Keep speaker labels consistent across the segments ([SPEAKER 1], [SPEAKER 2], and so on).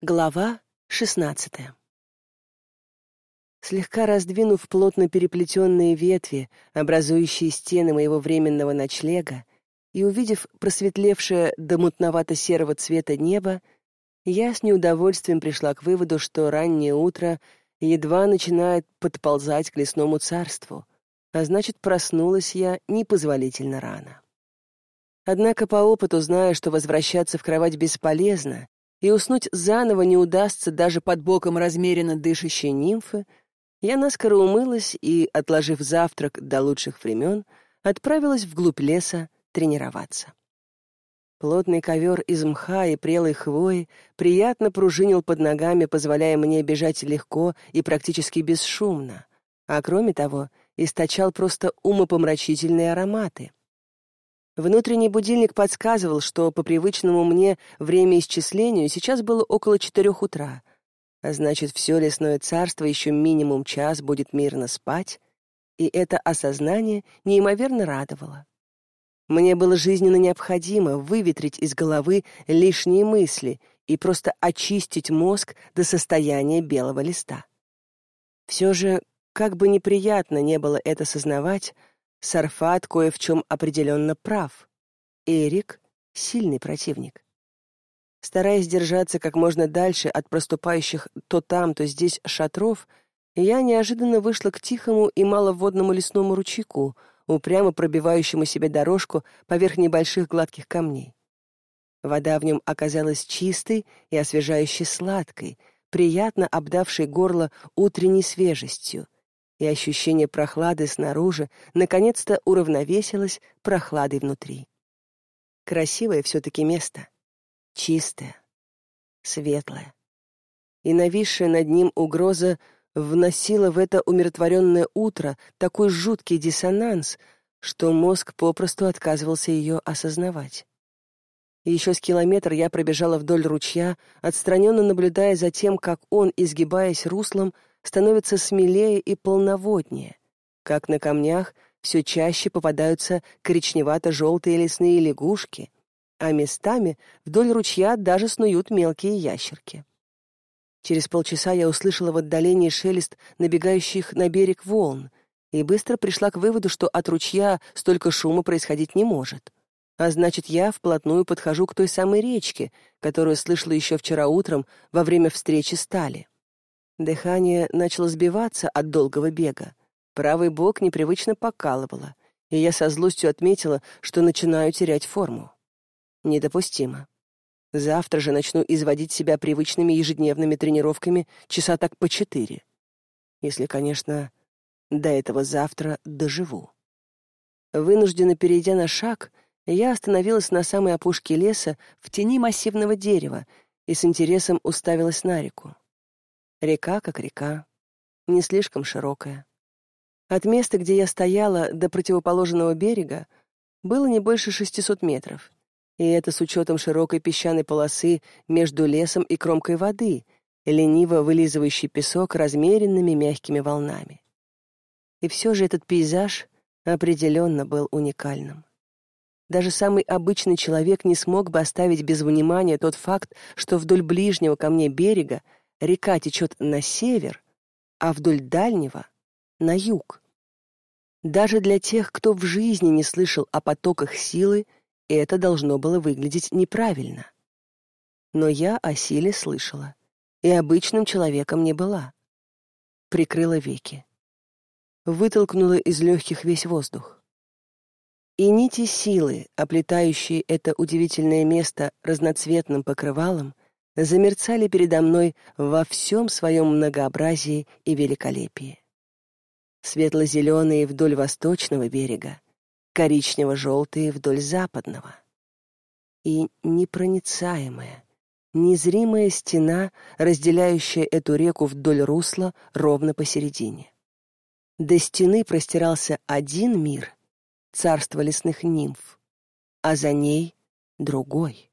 [SPEAKER 1] Глава шестнадцатая. Слегка раздвинув плотно переплетенные ветви, образующие стены моего временного ночлега, и увидев просветлевшее до мутновато-серого цвета небо, я с неудовольствием пришла к выводу, что раннее утро едва начинает подползать к лесному царству, а значит, проснулась я непозволительно рано. Однако по опыту знаю, что возвращаться в кровать бесполезно, и уснуть заново не удастся даже под боком размеренно дышащей нимфы, я наскоро умылась и, отложив завтрак до лучших времен, отправилась вглубь леса тренироваться. Плотный ковер из мха и прелой хвои приятно пружинил под ногами, позволяя мне бежать легко и практически бесшумно, а кроме того, источал просто умопомрачительные ароматы — Внутренний будильник подсказывал, что по привычному мне время исчислению сейчас было около четырех утра, а значит, все лесное царство еще минимум час будет мирно спать, и это осознание неимоверно радовало. Мне было жизненно необходимо выветрить из головы лишние мысли и просто очистить мозг до состояния белого листа. Все же, как бы неприятно не было это сознавать, Сарфат кое в чем определенно прав. Эрик — сильный противник. Стараясь держаться как можно дальше от проступающих то там, то здесь шатров, я неожиданно вышла к тихому и маловодному лесному ручейку, упрямо пробивающему себе дорожку поверх небольших гладких камней. Вода в нем оказалась чистой и освежающе сладкой, приятно обдавшей горло утренней свежестью — и ощущение прохлады снаружи наконец-то уравновесилось прохладой внутри. Красивое все-таки место. Чистое, светлое. И нависшая над ним угроза вносила в это умиротворенное утро такой жуткий диссонанс, что мозг попросту отказывался ее осознавать. еще с километр я пробежала вдоль ручья, отстраненно наблюдая за тем, как он, изгибаясь руслом, становится смелее и полноводнее. Как на камнях все чаще попадаются коричневато-желтые лесные лягушки, а местами вдоль ручья даже снуют мелкие ящерки. Через полчаса я услышала в отдалении шелест набегающих на берег волн и быстро пришла к выводу, что от ручья столько шума происходить не может. А значит, я вплотную подхожу к той самой речке, которую слышала еще вчера утром во время встречи с Тали. Дыхание начало сбиваться от долгого бега. Правый бок непривычно покалывало, и я со злостью отметила, что начинаю терять форму. Недопустимо. Завтра же начну изводить себя привычными ежедневными тренировками часа так по четыре. Если, конечно, до этого завтра доживу. Вынужденно перейдя на шаг, я остановилась на самой опушке леса в тени массивного дерева и с интересом уставилась на реку. Река как река, не слишком широкая. От места, где я стояла, до противоположного берега было не больше 600 метров, и это с учетом широкой песчаной полосы между лесом и кромкой воды, лениво вылизывающей песок размеренными мягкими волнами. И все же этот пейзаж определенно был уникальным. Даже самый обычный человек не смог бы оставить без внимания тот факт, что вдоль ближнего ко мне берега река течет на север, а вдоль дальнего — на юг. Даже для тех, кто в жизни не слышал о потоках силы, это должно было выглядеть неправильно. Но я о силе слышала, и обычным человеком не была. Прикрыла веки. Вытолкнула из легких весь воздух. И нити силы, оплетающие это удивительное место разноцветным покрывалом, замерцали передо мной во всем своем многообразии и великолепии. Светло-зеленые вдоль восточного берега, коричнево-желтые вдоль западного. И непроницаемая, незримая стена, разделяющая эту реку вдоль русла ровно посередине. До стены простирался один мир — царство лесных нимф, а за ней — другой,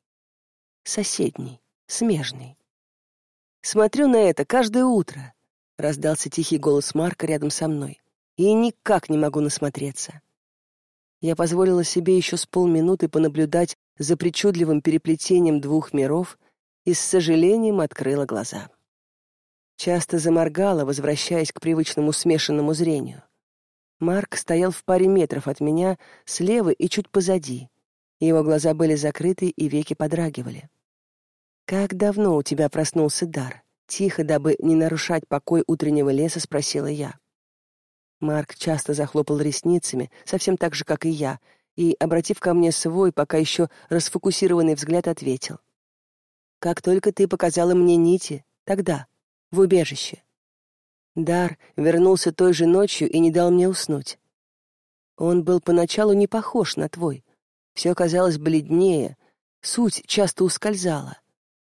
[SPEAKER 1] соседний смежный. Смотрю на это каждое утро, раздался тихий голос Марка рядом со мной, и никак не могу насмотреться. Я позволила себе еще с полминуты понаблюдать за причудливым переплетением двух миров и с сожалением открыла глаза. Часто заморгала, возвращаясь к привычному смешанному зрению. Марк стоял в паре метров от меня, слева и чуть позади. Его глаза были закрыты и веки подрагивали. «Как давно у тебя проснулся дар?» Тихо, дабы не нарушать покой утреннего леса, спросила я. Марк часто захлопал ресницами, совсем так же, как и я, и, обратив ко мне свой, пока еще расфокусированный взгляд, ответил. «Как только ты показала мне нити, тогда, в убежище. Дар вернулся той же ночью и не дал мне уснуть. Он был поначалу не похож на твой. Все казалось бледнее, суть часто ускользала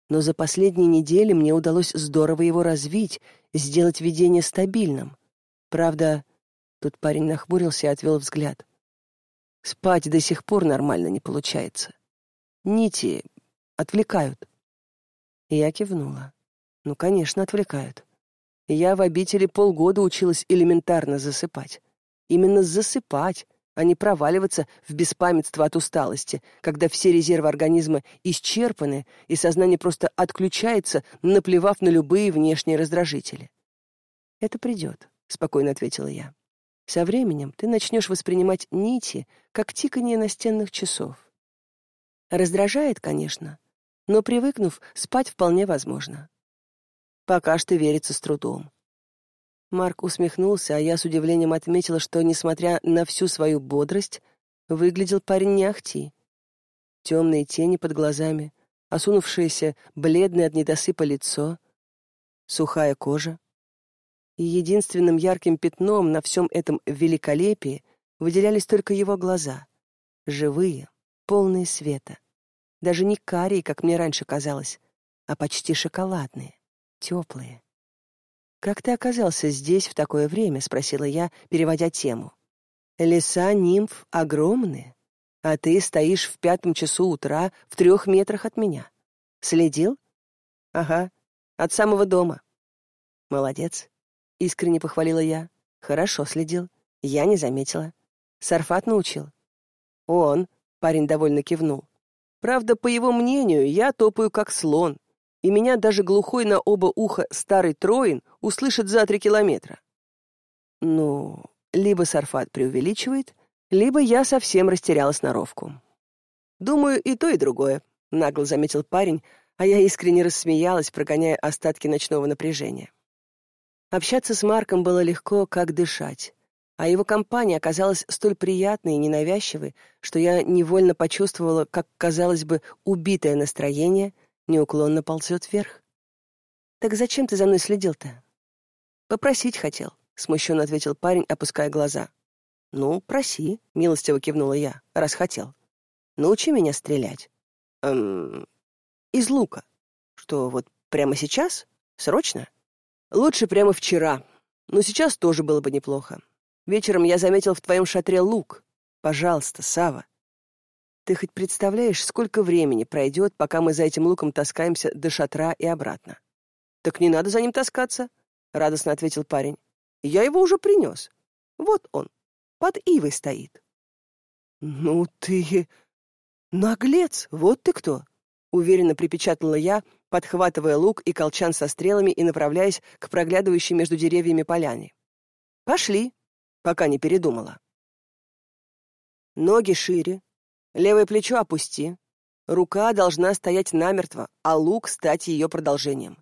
[SPEAKER 1] но за последние недели мне удалось здорово его развить, сделать видение стабильным. Правда, тут парень нахмурился и отвел взгляд. Спать до сих пор нормально не получается. Нити отвлекают. я кивнула. Ну, конечно, отвлекают. Я в обители полгода училась элементарно засыпать. Именно засыпать, а не проваливаться в беспамятство от усталости, когда все резервы организма исчерпаны и сознание просто отключается, наплевав на любые внешние раздражители. «Это придет», — спокойно ответила я. «Со временем ты начнешь воспринимать нити, как тиканье настенных часов. Раздражает, конечно, но, привыкнув, спать вполне возможно. Пока что верится с трудом. Марк усмехнулся, а я с удивлением отметила, что, несмотря на всю свою бодрость, выглядел парень не ахти. Темные тени под глазами, осунувшееся, бледное от недосыпа лицо, сухая кожа. И единственным ярким пятном на всем этом великолепии выделялись только его глаза. Живые, полные света. Даже не карие, как мне раньше казалось, а почти шоколадные, теплые. «Как ты оказался здесь в такое время?» — спросила я, переводя тему. «Леса нимф огромные, а ты стоишь в пятом часу утра в трех метрах от меня. Следил?» «Ага, от самого дома». «Молодец», — искренне похвалила я. «Хорошо следил. Я не заметила. Сарфат научил». «Он», — парень довольно кивнул. «Правда, по его мнению, я топаю как слон, и меня даже глухой на оба уха старый Троин услышит за три километра. Ну, либо Сарфат преувеличивает, либо я совсем растеряла сноровку. Думаю, и то, и другое, нагло заметил парень, а я искренне рассмеялась, прогоняя остатки ночного напряжения. Общаться с Марком было легко, как дышать, а его компания оказалась столь приятной и ненавязчивой, что я невольно почувствовала, как, казалось бы, убитое настроение — неуклонно ползет вверх. «Так зачем ты за мной следил-то?» «Попросить хотел», — смущенно ответил парень, опуская глаза. «Ну, проси», — милостиво кивнула я, раз хотел. «Научи меня стрелять». «Эм... Из лука. Что, вот прямо сейчас? Срочно?» «Лучше прямо вчера. Но сейчас тоже было бы неплохо. Вечером я заметил в твоем шатре лук. Пожалуйста, Сава, ты хоть представляешь, сколько времени пройдет, пока мы за этим луком таскаемся до шатра и обратно? Так не надо за ним таскаться, радостно ответил парень. Я его уже принес. Вот он, под ивой стоит. Ну ты наглец, вот ты кто, уверенно припечатала я, подхватывая лук и колчан со стрелами и направляясь к проглядывающей между деревьями поляне. Пошли, пока не передумала. Ноги шире, Левое плечо опусти. Рука должна стоять намертво, а лук стать ее продолжением.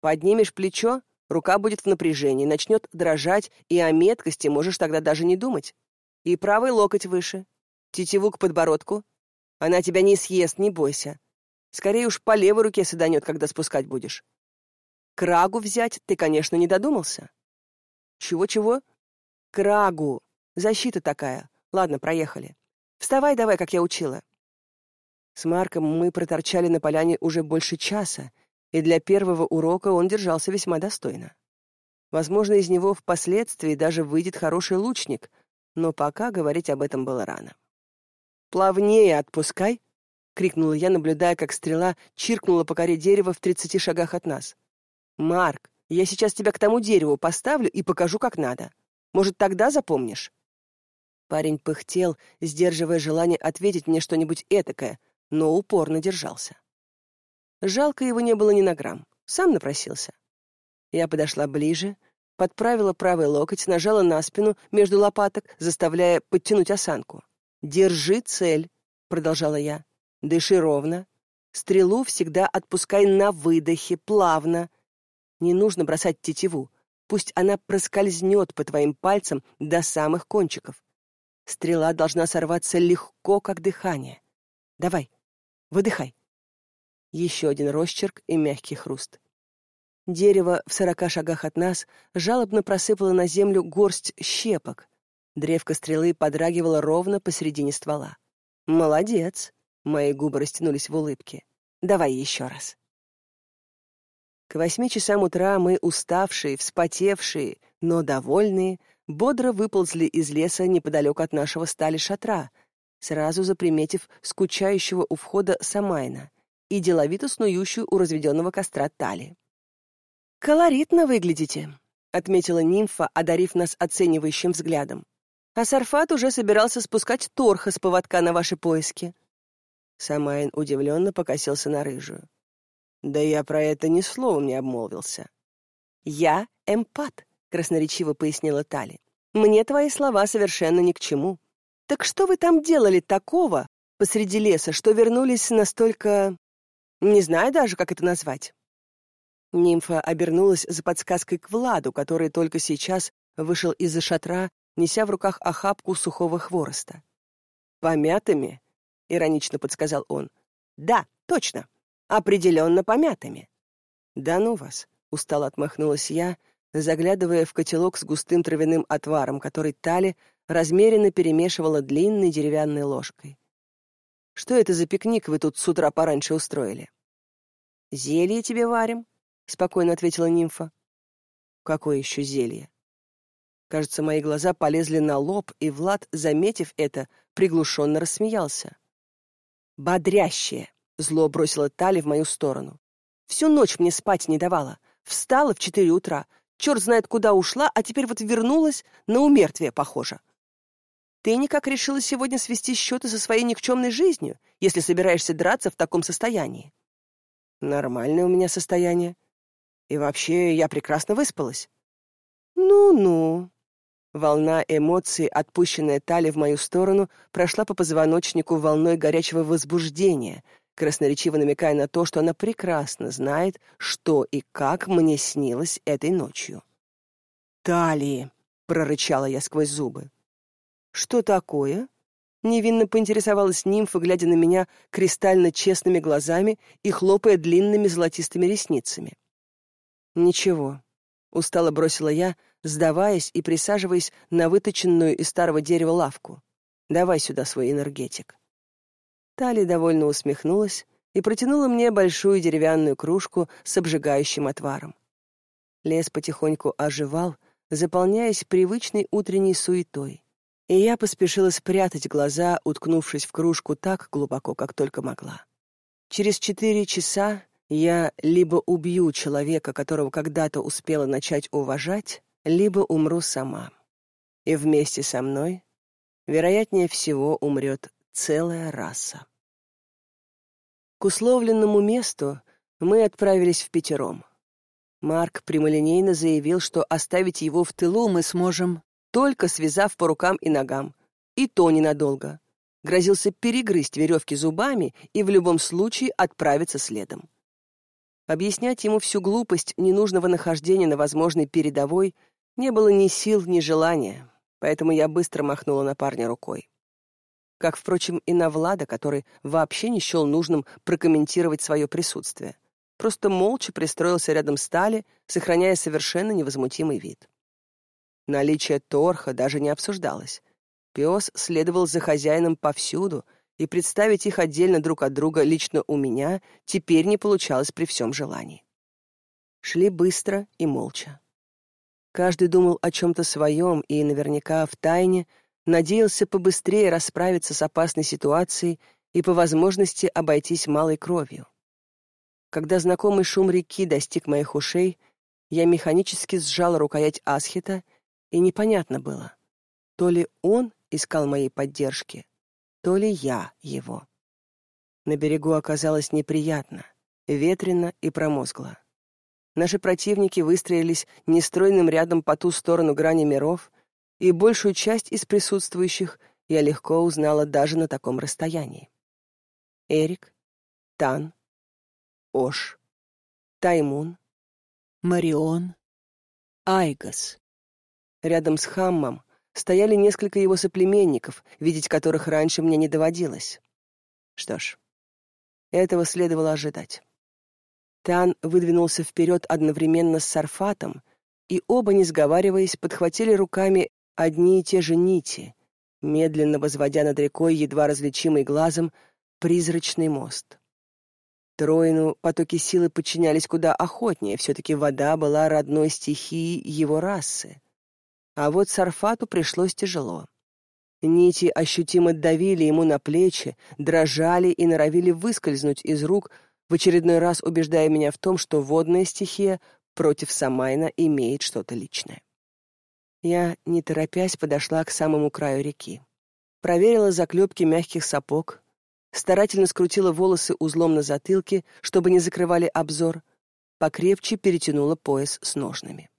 [SPEAKER 1] Поднимешь плечо, рука будет в напряжении, начнет дрожать, и о меткости можешь тогда даже не думать. И правый локоть выше. Тетиву к подбородку. Она тебя не съест, не бойся. Скорее уж по левой руке саданет, когда спускать будешь. Крагу взять ты, конечно, не додумался. Чего-чего? Крагу. Защита такая. Ладно, проехали. Вставай давай, как я учила. С Марком мы проторчали на поляне уже больше часа, и для первого урока он держался весьма достойно. Возможно, из него впоследствии даже выйдет хороший лучник, но пока говорить об этом было рано. «Плавнее отпускай!» — крикнула я, наблюдая, как стрела чиркнула по коре дерева в тридцати шагах от нас. «Марк, я сейчас тебя к тому дереву поставлю и покажу, как надо. Может, тогда запомнишь?» Парень пыхтел, сдерживая желание ответить мне что-нибудь этакое, но упорно держался. Жалко его не было ни на грамм. Сам напросился. Я подошла ближе, подправила правый локоть, нажала на спину между лопаток, заставляя подтянуть осанку. «Держи цель», — продолжала я. «Дыши ровно. Стрелу всегда отпускай на выдохе, плавно. Не нужно бросать тетиву. Пусть она проскользнет по твоим пальцам до самых кончиков. Стрела должна сорваться легко, как дыхание. Давай, выдыхай. Еще один росчерк и мягкий хруст. Дерево в сорока шагах от нас жалобно просыпало на землю горсть щепок. Древко стрелы подрагивало ровно посередине ствола. «Молодец!» — мои губы растянулись в улыбке. «Давай еще раз». К восьми часам утра мы, уставшие, вспотевшие, но довольные, бодро выползли из леса неподалеку от нашего стали шатра, сразу заприметив скучающего у входа Самайна и деловито снующую у разведенного костра Тали. «Колоритно выглядите», — отметила нимфа, одарив нас оценивающим взглядом. «А Сарфат уже собирался спускать торха с поводка на ваши поиски». Самайн удивленно покосился на рыжую. «Да я про это ни словом не обмолвился». «Я эмпат», — красноречиво пояснила Тали. «Мне твои слова совершенно ни к чему. Так что вы там делали такого посреди леса, что вернулись настолько... Не знаю даже, как это назвать». Нимфа обернулась за подсказкой к Владу, который только сейчас вышел из-за шатра, неся в руках охапку сухого хвороста. «Помятыми?» — иронично подсказал он. «Да, точно. Определенно помятыми». «Да ну вас!» — устало отмахнулась я, заглядывая в котелок с густым травяным отваром, который Тали размеренно перемешивала длинной деревянной ложкой. «Что это за пикник вы тут с утра пораньше устроили?» «Зелье тебе варим», — спокойно ответила нимфа. «Какое еще зелье?» Кажется, мои глаза полезли на лоб, и Влад, заметив это, приглушенно рассмеялся. «Бодрящее!» — зло бросила Тали в мою сторону. «Всю ночь мне спать не давала. Встала в четыре утра. Черт знает, куда ушла, а теперь вот вернулась, на умертвие похоже. Ты никак решила сегодня свести счеты со своей никчемной жизнью, если собираешься драться в таком состоянии?» «Нормальное у меня состояние», и вообще, я прекрасно выспалась. Ну-ну. Волна эмоций, отпущенная Тали в мою сторону, прошла по позвоночнику волной горячего возбуждения, красноречиво намекая на то, что она прекрасно знает, что и как мне снилось этой ночью. «Тали!» — прорычала я сквозь зубы. «Что такое?» Невинно поинтересовалась нимфа, глядя на меня кристально честными глазами и хлопая длинными золотистыми ресницами. «Ничего», — устало бросила я, сдаваясь и присаживаясь на выточенную из старого дерева лавку. «Давай сюда свой энергетик». Тали довольно усмехнулась и протянула мне большую деревянную кружку с обжигающим отваром. Лес потихоньку оживал, заполняясь привычной утренней суетой, и я поспешила спрятать глаза, уткнувшись в кружку так глубоко, как только могла. Через четыре часа я либо убью человека, которого когда-то успела начать уважать, либо умру сама. И вместе со мной, вероятнее всего, умрет целая раса. К условленному месту мы отправились в пятером. Марк прямолинейно заявил, что оставить его в тылу мы сможем, только связав по рукам и ногам, и то ненадолго. Грозился перегрызть веревки зубами и в любом случае отправиться следом. Объяснять ему всю глупость ненужного нахождения на возможной передовой не было ни сил, ни желания, поэтому я быстро махнула на парня рукой. Как, впрочем, и на Влада, который вообще не счел нужным прокомментировать свое присутствие. Просто молча пристроился рядом с Тали, сохраняя совершенно невозмутимый вид. Наличие торха даже не обсуждалось. Пес следовал за хозяином повсюду — и представить их отдельно друг от друга лично у меня теперь не получалось при всем желании. Шли быстро и молча. Каждый думал о чем-то своем и наверняка в тайне надеялся побыстрее расправиться с опасной ситуацией и по возможности обойтись малой кровью. Когда знакомый шум реки достиг моих ушей, я механически сжал рукоять Асхита, и непонятно было, то ли он искал моей поддержки, то ли я его. На берегу оказалось неприятно, ветрено и промозгло. Наши противники выстроились нестройным рядом по ту сторону грани миров, и большую часть из присутствующих я легко узнала даже на таком расстоянии. Эрик, Тан, Ош, Таймун, Марион, Айгас. Рядом с Хаммом стояли несколько его соплеменников, видеть которых раньше мне не доводилось. Что ж, этого следовало ожидать. Тан выдвинулся вперед одновременно с Сарфатом, и оба, не сговариваясь, подхватили руками одни и те же нити, медленно возводя над рекой едва различимый глазом призрачный мост. Троину потоки силы подчинялись куда охотнее, все-таки вода была родной стихией его расы. А вот Сарфату пришлось тяжело. Нити ощутимо давили ему на плечи, дрожали и норовили выскользнуть из рук, в очередной раз убеждая меня в том, что водная стихия против Самайна имеет что-то личное. Я, не торопясь, подошла к самому краю реки. Проверила заклепки мягких сапог, старательно скрутила волосы узлом на затылке, чтобы не закрывали обзор, покрепче перетянула пояс с ножными.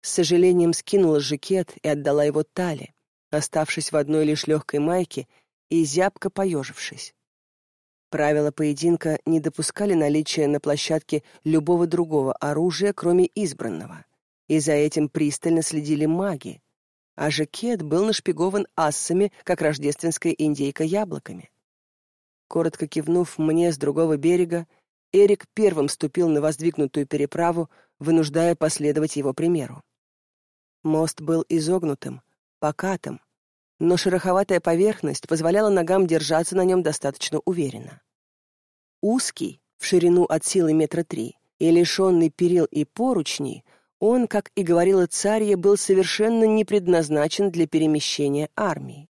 [SPEAKER 1] С сожалением скинула жакет и отдала его Тале, оставшись в одной лишь легкой майке и зябко поежившись. Правила поединка не допускали наличия на площадке любого другого оружия, кроме избранного, и за этим пристально следили маги, а жакет был нашпигован ассами, как рождественская индейка яблоками. Коротко кивнув мне с другого берега, Эрик первым ступил на воздвигнутую переправу, вынуждая последовать его примеру. Мост был изогнутым, покатым, но шероховатая поверхность позволяла ногам держаться на нем достаточно уверенно. Узкий, в ширину от силы метра три, и лишенный перил и поручней, он, как и говорила царья, был совершенно не предназначен для перемещения армии.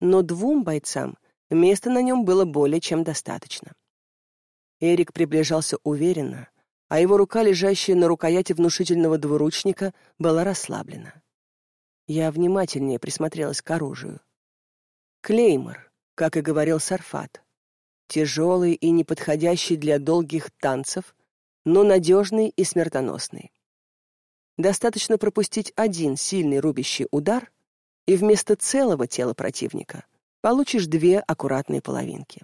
[SPEAKER 1] Но двум бойцам места на нем было более чем достаточно. Эрик приближался уверенно, а его рука, лежащая на рукояти внушительного двуручника, была расслаблена. Я внимательнее присмотрелась к оружию. Клеймор, как и говорил Сарфат. Тяжелый и неподходящий для долгих танцев, но надежный и смертоносный. Достаточно пропустить один сильный рубящий удар, и вместо целого тела противника получишь две аккуратные половинки.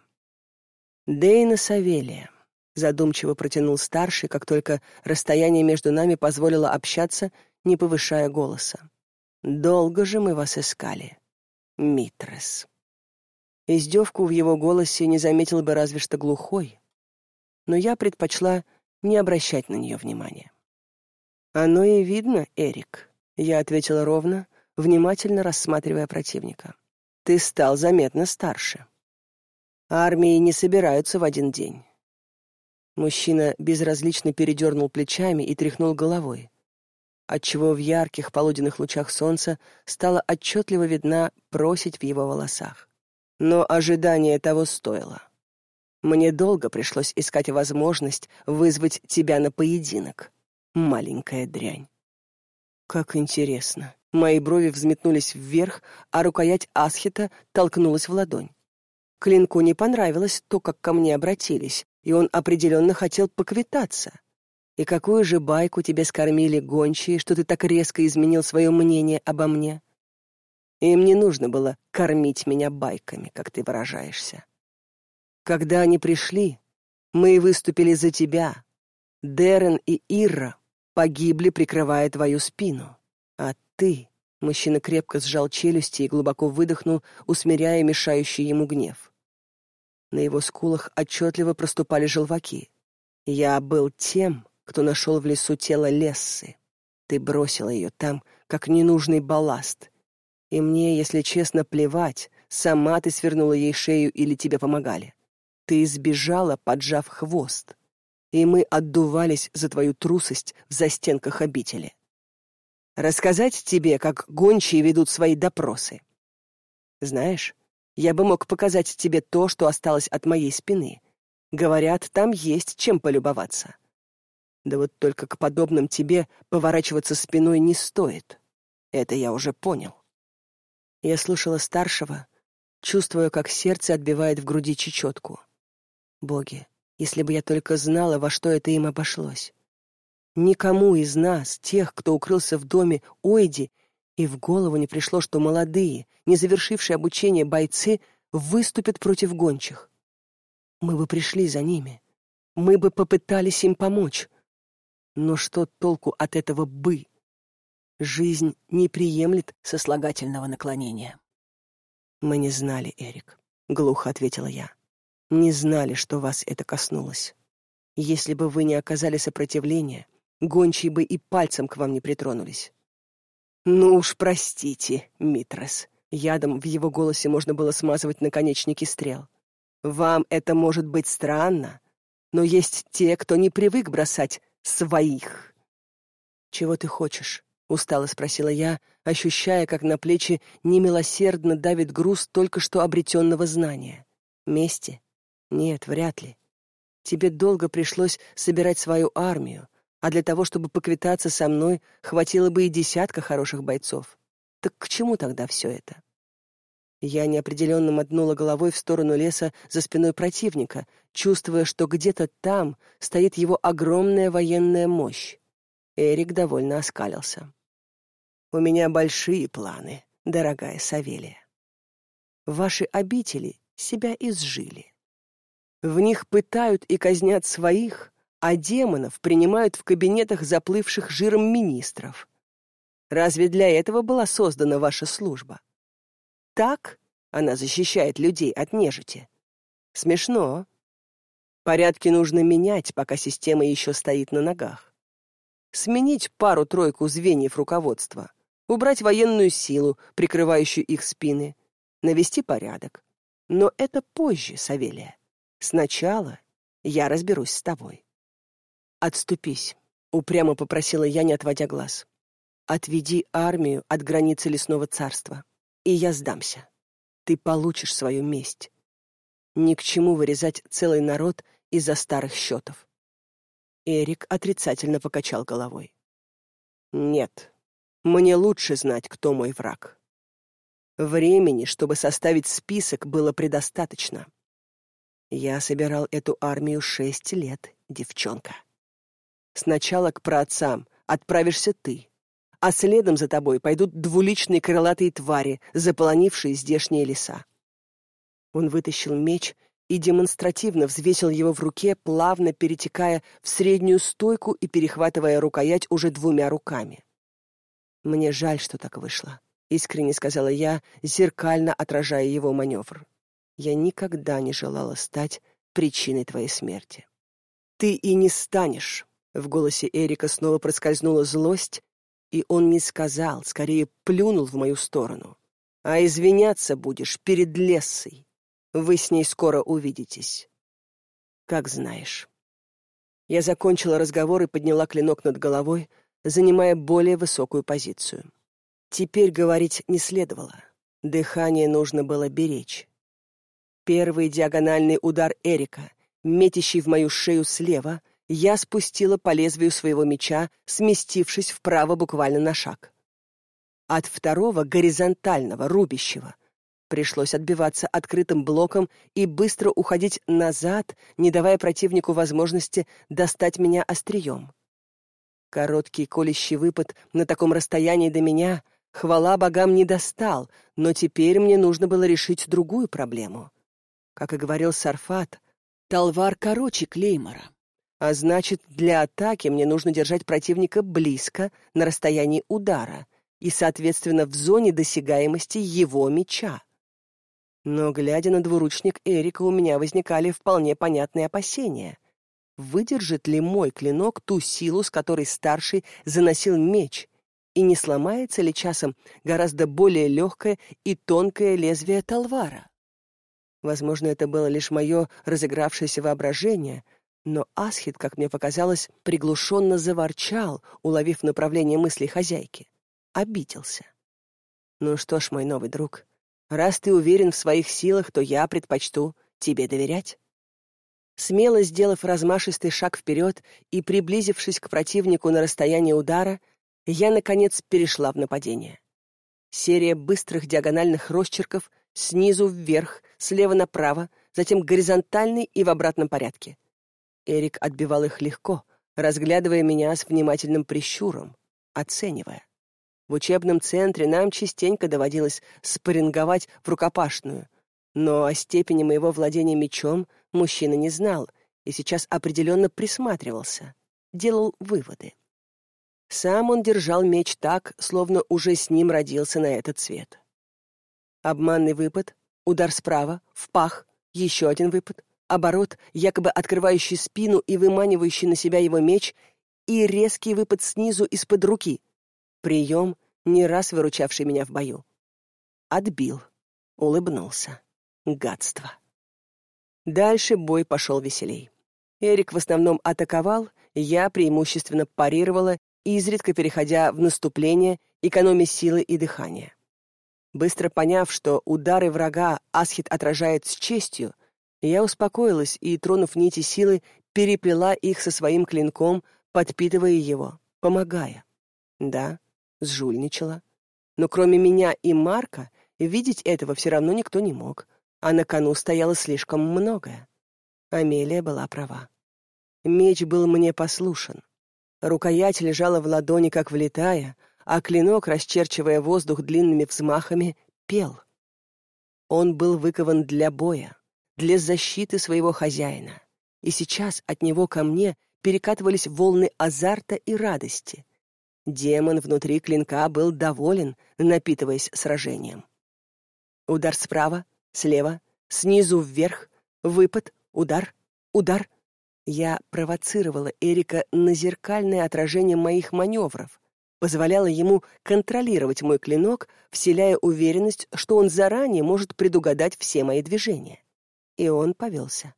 [SPEAKER 1] Дейна Савелия задумчиво протянул старший, как только расстояние между нами позволило общаться, не повышая голоса. Долго же мы вас искали, Митрес. Издевку в его голосе не заметил бы разве что глухой, но я предпочла не обращать на нее внимания. «Оно и видно, Эрик», — я ответила ровно, внимательно рассматривая противника. «Ты стал заметно старше. Армии не собираются в один день». Мужчина безразлично передернул плечами и тряхнул головой отчего в ярких полуденных лучах солнца стала отчетливо видна просить в его волосах. Но ожидание того стоило. Мне долго пришлось искать возможность вызвать тебя на поединок, маленькая дрянь. Как интересно. Мои брови взметнулись вверх, а рукоять Асхита толкнулась в ладонь. Клинку не понравилось то, как ко мне обратились, и он определенно хотел поквитаться. И какую же байку тебе скормили гончие, что ты так резко изменил свое мнение обо мне? Им не нужно было кормить меня байками, как ты выражаешься. Когда они пришли, мы выступили за тебя. Дерен и Ирра погибли, прикрывая твою спину. А ты... Мужчина крепко сжал челюсти и глубоко выдохнул, усмиряя мешающий ему гнев. На его скулах отчетливо проступали желваки. Я был тем, кто нашел в лесу тело Лессы. Ты бросила ее там, как ненужный балласт. И мне, если честно, плевать, сама ты свернула ей шею или тебе помогали. Ты сбежала, поджав хвост. И мы отдувались за твою трусость в застенках обители. Рассказать тебе, как гончие ведут свои допросы. Знаешь, я бы мог показать тебе то, что осталось от моей спины. Говорят, там есть чем полюбоваться. Да вот только к подобным тебе поворачиваться спиной не стоит. Это я уже понял. Я слушала старшего, чувствуя, как сердце отбивает в груди чечетку. Боги, Если бы я только знала, во что это им обошлось. Никому из нас, тех, кто укрылся в доме Ойди, и в голову не пришло, что молодые, не завершившие обучение бойцы выступят против гончих. Мы бы пришли за ними. Мы бы попытались им помочь. Но что толку от этого «бы»? Жизнь не приемлет сослагательного наклонения. «Мы не знали, Эрик», — глухо ответила я. «Не знали, что вас это коснулось. Если бы вы не оказали сопротивления, гончие бы и пальцем к вам не притронулись». «Ну уж простите, Митрос». Ядом в его голосе можно было смазывать наконечники стрел. «Вам это может быть странно, но есть те, кто не привык бросать своих». «Чего ты хочешь?» — устало спросила я, ощущая, как на плечи немилосердно давит груз только что обретенного знания. «Мести? Нет, вряд ли. Тебе долго пришлось собирать свою армию, а для того, чтобы поквитаться со мной, хватило бы и десятка хороших бойцов. Так к чему тогда все это?» Я неопределенно мотнула головой в сторону леса за спиной противника, чувствуя, что где-то там стоит его огромная военная мощь. Эрик довольно оскалился. «У меня большие планы, дорогая Савелия. Ваши обители себя изжили. В них пытают и казнят своих, а демонов принимают в кабинетах заплывших жиром министров. Разве для этого была создана ваша служба? Так она защищает людей от нежити. Смешно. Порядки нужно менять, пока система еще стоит на ногах сменить пару-тройку звеньев руководства, убрать военную силу, прикрывающую их спины, навести порядок. Но это позже, Савелия. Сначала я разберусь с тобой. Отступись, упрямо попросила я, не отводя глаз. Отведи армию от границы лесного царства, и я сдамся. Ты получишь свою месть. Ни к чему вырезать целый народ из-за старых счетов. Эрик отрицательно покачал головой. «Нет, мне лучше знать, кто мой враг. Времени, чтобы составить список, было предостаточно. Я собирал эту армию шесть лет, девчонка. Сначала к праотцам отправишься ты, а следом за тобой пойдут двуличные крылатые твари, заполонившие здешние леса. Он вытащил меч и демонстративно взвесил его в руке, плавно перетекая в среднюю стойку и перехватывая рукоять уже двумя руками. «Мне жаль, что так вышло», — искренне сказала я, зеркально отражая его маневр. «Я никогда не желала стать причиной твоей смерти». «Ты и не станешь», — в голосе Эрика снова проскользнула злость, и он не сказал, скорее плюнул в мою сторону. «А извиняться будешь перед Лессой, вы с ней скоро увидитесь. Как знаешь. Я закончила разговор и подняла клинок над головой, занимая более высокую позицию. Теперь говорить не следовало. Дыхание нужно было беречь. Первый диагональный удар Эрика, метящий в мою шею слева, я спустила по лезвию своего меча, сместившись вправо буквально на шаг. От второго горизонтального, рубящего, Пришлось отбиваться открытым блоком и быстро уходить назад, не давая противнику возможности достать меня острием. Короткий колющий выпад на таком расстоянии до меня, хвала богам, не достал, но теперь мне нужно было решить другую проблему. Как и говорил Сарфат, Талвар короче Клеймора. А значит, для атаки мне нужно держать противника близко, на расстоянии удара, и, соответственно, в зоне досягаемости его меча. Но, глядя на двуручник Эрика, у меня возникали вполне понятные опасения. Выдержит ли мой клинок ту силу, с которой старший заносил меч, и не сломается ли часом гораздо более легкое и тонкое лезвие талвара? Возможно, это было лишь мое разыгравшееся воображение, но Асхит, как мне показалось, приглушенно заворчал, уловив направление мыслей хозяйки. Обиделся. Ну что ж, мой новый друг, Раз ты уверен в своих силах, то я предпочту тебе доверять. Смело сделав размашистый шаг вперед и приблизившись к противнику на расстояние удара, я, наконец, перешла в нападение. Серия быстрых диагональных росчерков снизу вверх, слева направо, затем горизонтальный и в обратном порядке. Эрик отбивал их легко, разглядывая меня с внимательным прищуром, оценивая. В учебном центре нам частенько доводилось спарринговать в рукопашную, но о степени моего владения мечом мужчина не знал и сейчас определенно присматривался, делал выводы. Сам он держал меч так, словно уже с ним родился на этот свет. Обманный выпад, удар справа, в пах, еще один выпад, оборот, якобы открывающий спину и выманивающий на себя его меч, и резкий выпад снизу из-под руки. Прием, не раз выручавший меня в бою. Отбил, улыбнулся. Гадство. Дальше бой пошел веселей. Эрик в основном атаковал, я преимущественно парировала, изредка переходя в наступление, экономя силы и дыхание. Быстро поняв, что удары врага Асхит отражает с честью, я успокоилась и, тронув нити силы, переплела их со своим клинком, подпитывая его, помогая. Да, сжульничала. Но кроме меня и Марка, видеть этого все равно никто не мог, а на кону стояло слишком многое. Амелия была права. Меч был мне послушен. Рукоять лежала в ладони, как влетая, а клинок, расчерчивая воздух длинными взмахами, пел. Он был выкован для боя для защиты своего хозяина. И сейчас от него ко мне перекатывались волны азарта и радости. Демон внутри клинка был доволен, напитываясь сражением. Удар справа, слева, снизу вверх, выпад, удар, удар. Я провоцировала Эрика на зеркальное отражение моих маневров, позволяла ему контролировать мой клинок, вселяя уверенность, что он заранее может предугадать все мои движения. И он повелся.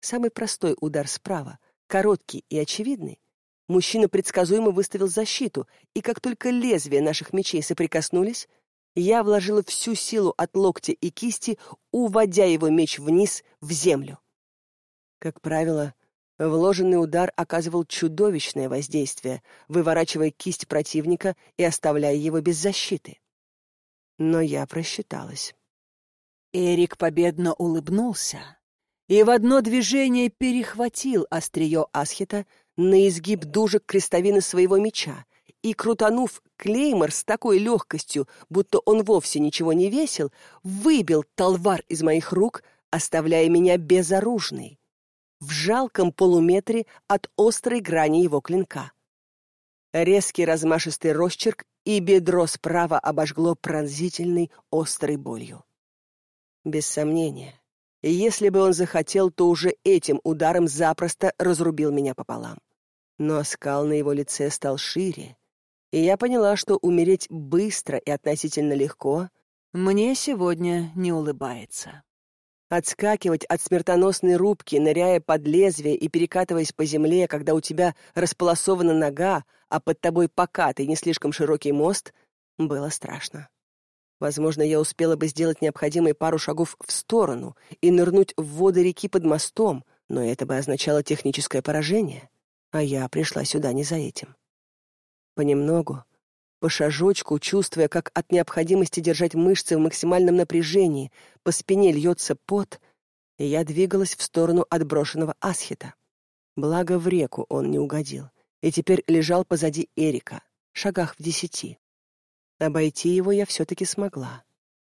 [SPEAKER 1] Самый простой удар справа, короткий и очевидный. Мужчина предсказуемо выставил защиту, и как только лезвия наших мечей соприкоснулись, я вложила всю силу от локтя и кисти, уводя его меч вниз в землю. Как правило, вложенный удар оказывал чудовищное воздействие, выворачивая кисть противника и оставляя его без защиты. Но я просчиталась. Эрик победно улыбнулся и в одно движение перехватил острие Асхита на изгиб дужек крестовины своего меча и, крутанув клеймор с такой легкостью, будто он вовсе ничего не весил, выбил талвар из моих рук, оставляя меня безоружной, в жалком полуметре от острой грани его клинка. Резкий размашистый росчерк, и бедро справа обожгло пронзительной острой болью. Без сомнения. если бы он захотел, то уже этим ударом запросто разрубил меня пополам. Но оскал на его лице стал шире, и я поняла, что умереть быстро и относительно легко мне сегодня не улыбается. Отскакивать от смертоносной рубки, ныряя под лезвие и перекатываясь по земле, когда у тебя располосована нога, а под тобой покатый, не слишком широкий мост, было страшно. Возможно, я успела бы сделать необходимые пару шагов в сторону и нырнуть в воды реки под мостом, но это бы означало техническое поражение, а я пришла сюда не за этим. Понемногу, по шажочку, чувствуя, как от необходимости держать мышцы в максимальном напряжении, по спине льется пот, и я двигалась в сторону отброшенного асхита. Благо в реку он не угодил, и теперь лежал позади Эрика, шагах в десяти. Обойти его я все-таки смогла.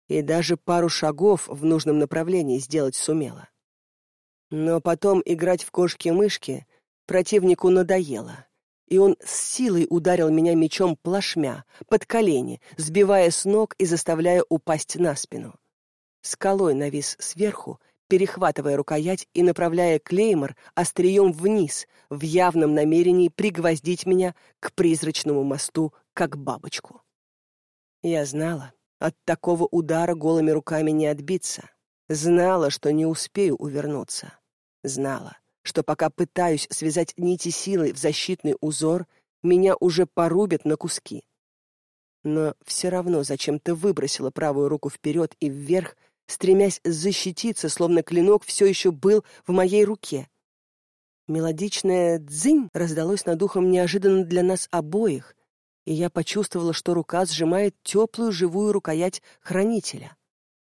[SPEAKER 1] И даже пару шагов в нужном направлении сделать сумела. Но потом играть в кошки-мышки противнику надоело, и он с силой ударил меня мечом плашмя, под колени, сбивая с ног и заставляя упасть на спину. Скалой навис сверху, перехватывая рукоять и направляя клеймор острием вниз, в явном намерении пригвоздить меня к призрачному мосту, как бабочку. Я знала, от такого удара голыми руками не отбиться. Знала, что не успею увернуться. Знала, что пока пытаюсь связать нити силы в защитный узор, меня уже порубят на куски. Но все равно зачем-то выбросила правую руку вперед и вверх, стремясь защититься, словно клинок все еще был в моей руке. Мелодичное «дзынь» раздалось над ухом неожиданно для нас обоих, и я почувствовала, что рука сжимает теплую живую рукоять хранителя.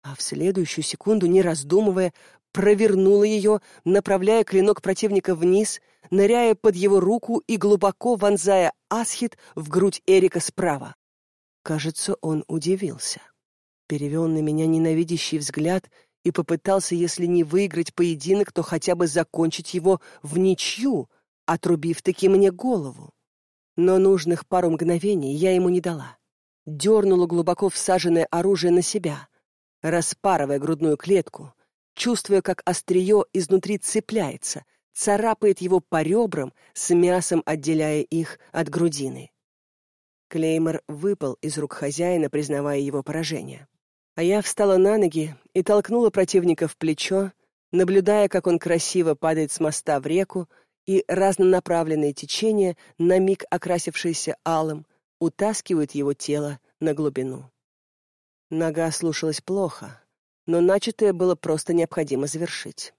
[SPEAKER 1] А в следующую секунду, не раздумывая, провернула ее, направляя клинок противника вниз, ныряя под его руку и глубоко вонзая асхит в грудь Эрика справа. Кажется, он удивился. Перевел на меня ненавидящий взгляд и попытался, если не выиграть поединок, то хотя бы закончить его в ничью, отрубив таки мне голову. Но нужных пару мгновений я ему не дала. Дернула глубоко всаженное оружие на себя, распарывая грудную клетку, чувствуя, как острие изнутри цепляется, царапает его по ребрам, с мясом отделяя их от грудины. Клеймор выпал из рук хозяина, признавая его поражение. А я встала на ноги и толкнула противника в плечо, наблюдая, как он красиво падает с моста в реку, и разнонаправленные течения, на миг окрасившиеся алым, утаскивают его тело на глубину. Нога слушалась плохо, но начатое было просто необходимо завершить.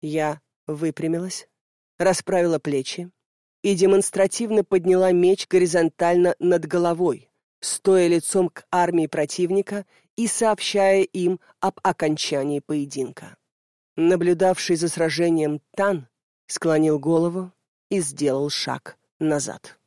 [SPEAKER 1] Я выпрямилась, расправила плечи и демонстративно подняла меч горизонтально над головой, стоя лицом к армии противника и сообщая им об окончании поединка. Наблюдавший за сражением Тан склонил голову и сделал шаг назад.